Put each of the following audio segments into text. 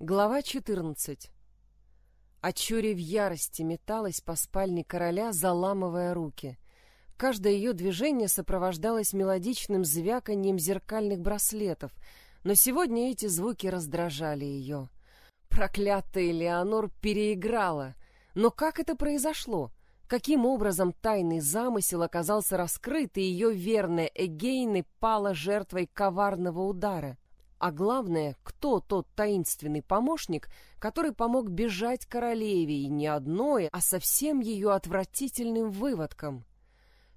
Глава 14 Ачури в ярости металась по спальне короля, заламывая руки. Каждое ее движение сопровождалось мелодичным звяканьем зеркальных браслетов, но сегодня эти звуки раздражали ее. Проклятая Леонор переиграла. Но как это произошло? Каким образом тайный замысел оказался раскрыт, и ее верная Эгейны пала жертвой коварного удара? А главное, кто тот таинственный помощник, который помог бежать королеве и не одной, а совсем ее отвратительным выводком?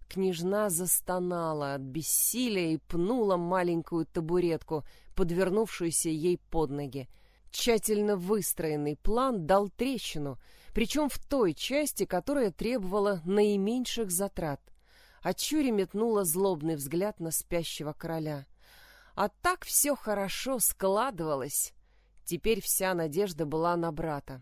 Княжна застонала от бессилия и пнула маленькую табуретку, подвернувшуюся ей под ноги. Тщательно выстроенный план дал трещину, причем в той части, которая требовала наименьших затрат. А Чури метнула злобный взгляд на спящего короля — а так все хорошо складывалось. Теперь вся надежда была на брата.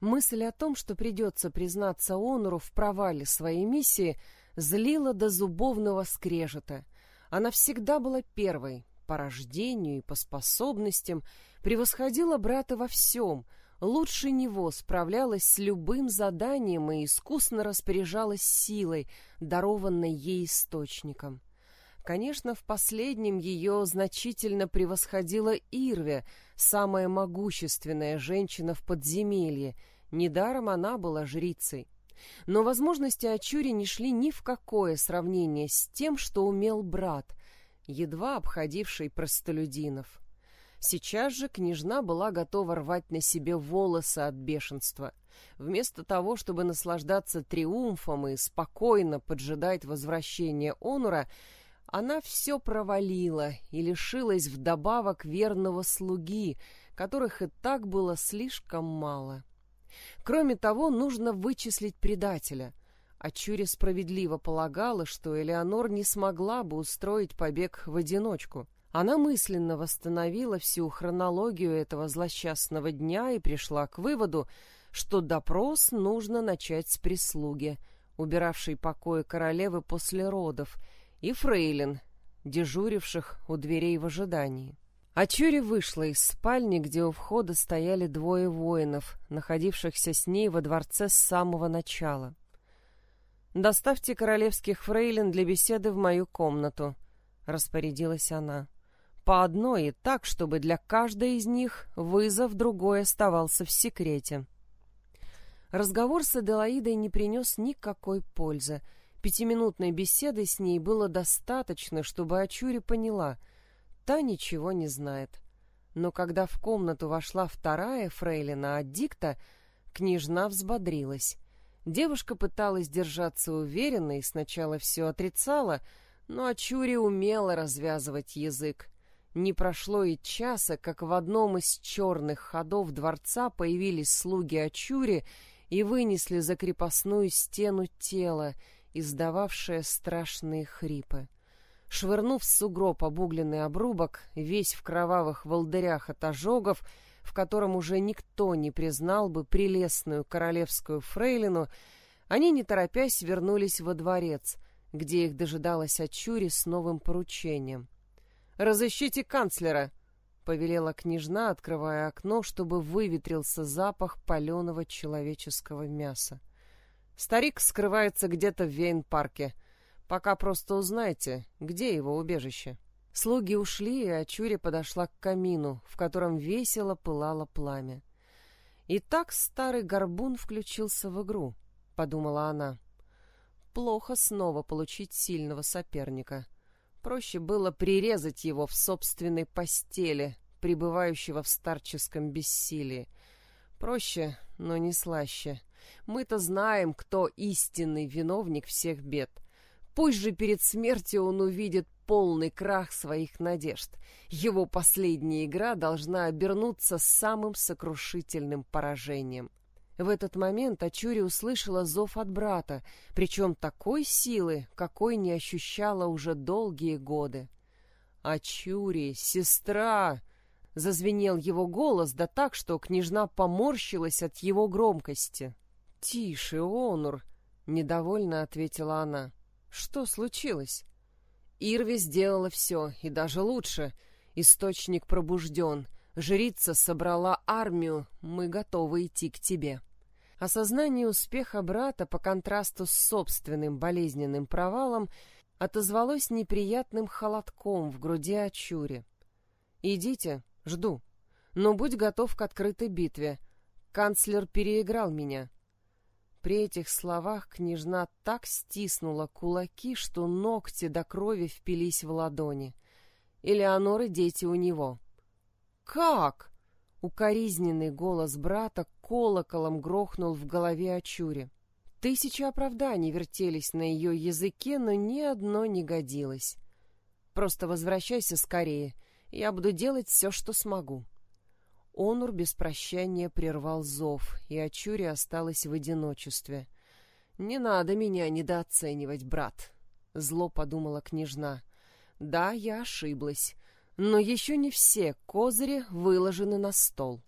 Мысль о том, что придется признаться Онуру в провале своей миссии, злила до зубовного скрежета. Она всегда была первой, по рождению и по способностям, превосходила брата во всем, лучше него справлялась с любым заданием и искусно распоряжалась силой, дарованной ей источником. Конечно, в последнем ее значительно превосходила Ирве, самая могущественная женщина в подземелье. Недаром она была жрицей. Но возможности Ачури не шли ни в какое сравнение с тем, что умел брат, едва обходивший простолюдинов. Сейчас же княжна была готова рвать на себе волосы от бешенства. Вместо того, чтобы наслаждаться триумфом и спокойно поджидать возвращения Онура, она все провалила и лишилась вдобавок верного слуги, которых и так было слишком мало. Кроме того, нужно вычислить предателя. А Чури справедливо полагала, что Элеонор не смогла бы устроить побег в одиночку. Она мысленно восстановила всю хронологию этого злосчастного дня и пришла к выводу, что допрос нужно начать с прислуги, убиравшей покои королевы после родов, и фрейлин, дежуривших у дверей в ожидании. А Чури вышла из спальни, где у входа стояли двое воинов, находившихся с ней во дворце с самого начала. «Доставьте королевских фрейлин для беседы в мою комнату», — распорядилась она. «По одной и так, чтобы для каждой из них вызов другой оставался в секрете». Разговор с Аделаидой не принес никакой пользы — Пятиминутной беседы с ней было достаточно, чтобы Ачури поняла, та ничего не знает. Но когда в комнату вошла вторая фрейлина от дикта, княжна взбодрилась. Девушка пыталась держаться уверенно и сначала все отрицала, но Ачури умела развязывать язык. Не прошло и часа, как в одном из черных ходов дворца появились слуги Ачури и вынесли за крепостную стену тело, издававшая страшные хрипы. Швырнув в сугроб обугленный обрубок, весь в кровавых волдырях от ожогов, в котором уже никто не признал бы прелестную королевскую фрейлину, они, не торопясь, вернулись во дворец, где их дожидалась Ачури с новым поручением. «Разыщите канцлера!» — повелела княжна, открывая окно, чтобы выветрился запах паленого человеческого мяса. Старик скрывается где-то в Вейн-парке. Пока просто узнайте, где его убежище. Слуги ушли, и Ачури подошла к камину, в котором весело пылало пламя. И так старый горбун включился в игру, подумала она. Плохо снова получить сильного соперника. Проще было прирезать его в собственной постели, пребывающего в старческом бессилии. Проще, но не слаще — мы-то знаем, кто истинный виновник всех бед. Пусть же перед смертью он увидит полный крах своих надежд. Его последняя игра должна обернуться самым сокрушительным поражением. В этот момент Ачури услышала зов от брата, причем такой силы, какой не ощущала уже долгие годы. «Ачури, сестра!» — зазвенел его голос, да так, что княжна поморщилась от его громкости. «Тише, Онур!» — недовольно ответила она. «Что случилось?» Ирви сделала все, и даже лучше. Источник пробужден. Жрица собрала армию, мы готовы идти к тебе. Осознание успеха брата по контрасту с собственным болезненным провалом отозвалось неприятным холодком в груди Ачури. «Идите, жду. Но будь готов к открытой битве. Канцлер переиграл меня». При этих словах княжна так стиснула кулаки, что ногти до крови впились в ладони. Элеонор и дети у него. «Как?» Укоризненный голос брата колоколом грохнул в голове Ачури. Тысячи оправданий вертелись на ее языке, но ни одно не годилось. «Просто возвращайся скорее, я буду делать все, что смогу». Онур без прощания прервал зов, и Ачури осталась в одиночестве. «Не надо меня недооценивать, брат», — зло подумала княжна. «Да, я ошиблась, но еще не все козыри выложены на стол».